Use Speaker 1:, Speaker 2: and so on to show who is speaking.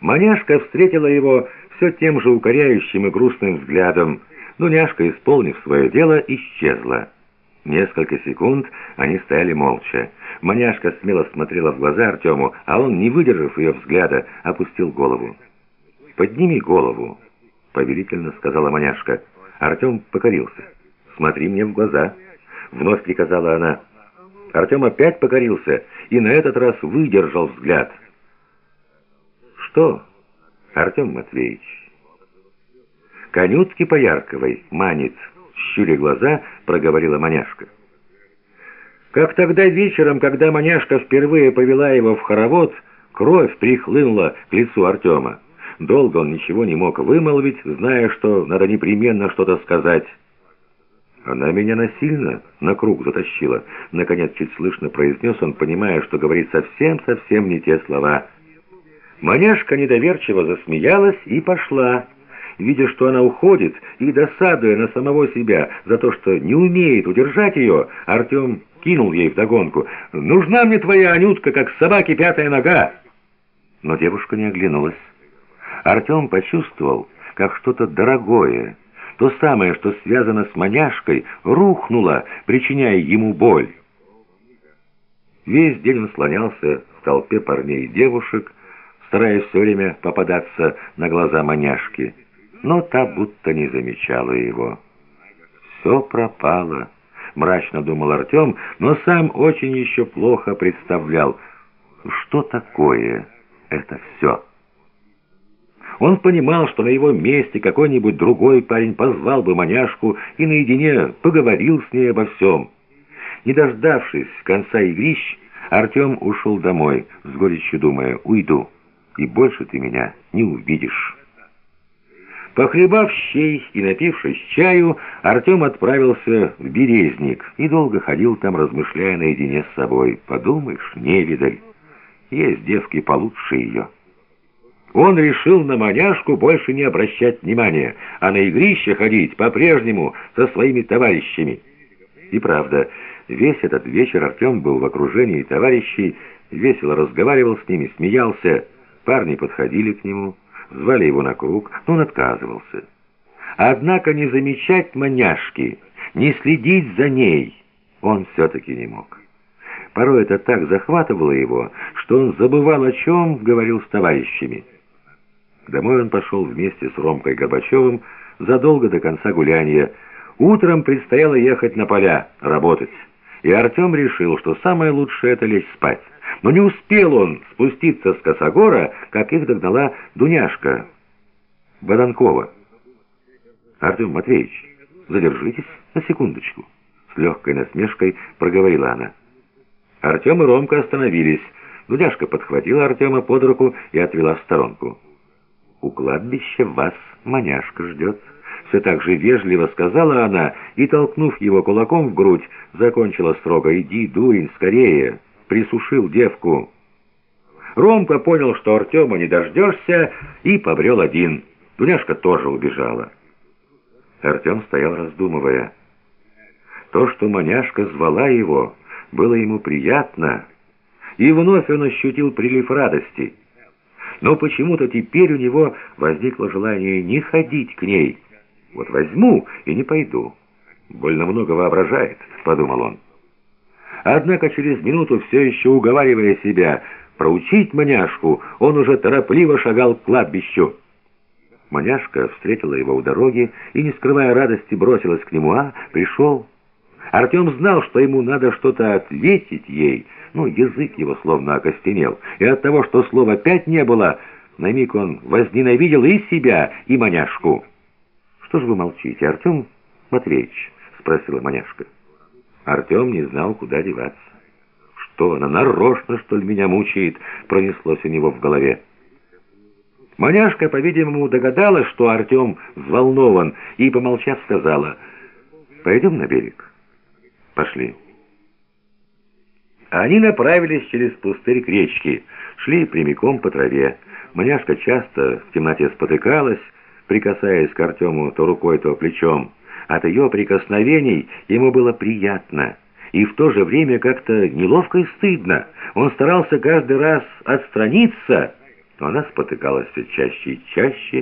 Speaker 1: Маняшка встретила его все тем же укоряющим и грустным взглядом. Дуняшка, исполнив свое дело, исчезла. Несколько секунд они стояли молча. Маняшка смело смотрела в глаза Артему, а он, не выдержав ее взгляда, опустил голову. «Подними голову», — повелительно сказала Маняшка. Артем покорился. «Смотри мне в глаза», — вновь приказала она. Артем опять покорился и на этот раз выдержал взгляд. «Что, Артем Матвеевич?» «Конютки Поярковой манит», — щуря глаза, проговорила Маняшка. Как тогда вечером, когда Маняшка впервые повела его в хоровод, кровь прихлынула к лицу Артема. Долго он ничего не мог вымолвить, зная, что надо непременно что-то сказать. «Она меня насильно на круг затащила», — наконец чуть слышно произнес он, понимая, что говорит совсем-совсем не те слова. Маняшка недоверчиво засмеялась и пошла. Видя, что она уходит, и досадуя на самого себя за то, что не умеет удержать ее, Артем кинул ей вдогонку. «Нужна мне твоя Анютка, как собаке пятая нога!» Но девушка не оглянулась. Артем почувствовал, как что-то дорогое, то самое, что связано с маняшкой, рухнуло, причиняя ему боль. Весь день он слонялся в толпе парней и девушек, стараясь все время попадаться на глаза маняшки, но та будто не замечала его. «Все пропало», — мрачно думал Артем, но сам очень еще плохо представлял, что такое это все. Он понимал, что на его месте какой-нибудь другой парень позвал бы маняшку и наедине поговорил с ней обо всем. Не дождавшись конца игрищ, Артем ушел домой, с горечью думая, «Уйду, и больше ты меня не увидишь». Похлебав щей и напившись чаю, Артем отправился в Березник и долго ходил там, размышляя наедине с собой. «Подумаешь, невидаль, есть девки получше ее». Он решил на маняшку больше не обращать внимания, а на игрище ходить по-прежнему со своими товарищами. И правда, весь этот вечер Артем был в окружении товарищей, весело разговаривал с ними, смеялся. Парни подходили к нему, звали его на круг, но он отказывался. Однако не замечать маняшки, не следить за ней он все-таки не мог. Порой это так захватывало его, что он забывал, о чем говорил с товарищами. Домой он пошел вместе с Ромкой Горбачевым задолго до конца гуляния. Утром предстояло ехать на поля, работать. И Артем решил, что самое лучшее — это лечь спать. Но не успел он спуститься с Косогора, как их догнала Дуняшка Боданкова. «Артем Матвеевич, задержитесь на секундочку», — с легкой насмешкой проговорила она. Артем и Ромка остановились. Дуняшка подхватила Артема под руку и отвела в сторонку. «У кладбища вас маняшка ждет». Все так же вежливо сказала она и, толкнув его кулаком в грудь, закончила строго «Иди, дурень, скорее!» Присушил девку. Ромка понял, что Артема не дождешься, и побрел один. Дуняшка тоже убежала. Артем стоял, раздумывая. То, что маняшка звала его, было ему приятно, и вновь он ощутил прилив радости — но почему-то теперь у него возникло желание не ходить к ней. «Вот возьму и не пойду». «Больно много воображает», — подумал он. Однако через минуту, все еще уговаривая себя проучить маняшку, он уже торопливо шагал к кладбищу. Маняшка встретила его у дороги и, не скрывая радости, бросилась к нему. «А, пришел». Артем знал, что ему надо что-то ответить ей, — ну, язык его словно окостенел, и от того, что слова опять не было, на миг он возненавидел и себя, и маняшку. «Что же вы молчите, Артем Матвеевич?» — спросила маняшка. Артем не знал, куда деваться. «Что она, нарочно, что ли, меня мучает?» — пронеслось у него в голове. Маняшка, по-видимому, догадалась, что Артем взволнован, и, помолчав, сказала, «Пойдем на берег». «Пошли». Они направились через пустырь к речке, шли прямиком по траве. Маняшка часто в темноте спотыкалась, прикасаясь к Артему то рукой, то плечом. От ее прикосновений ему было приятно, и в то же время как-то неловко и стыдно. Он старался каждый раз отстраниться, но она спотыкалась все чаще и чаще,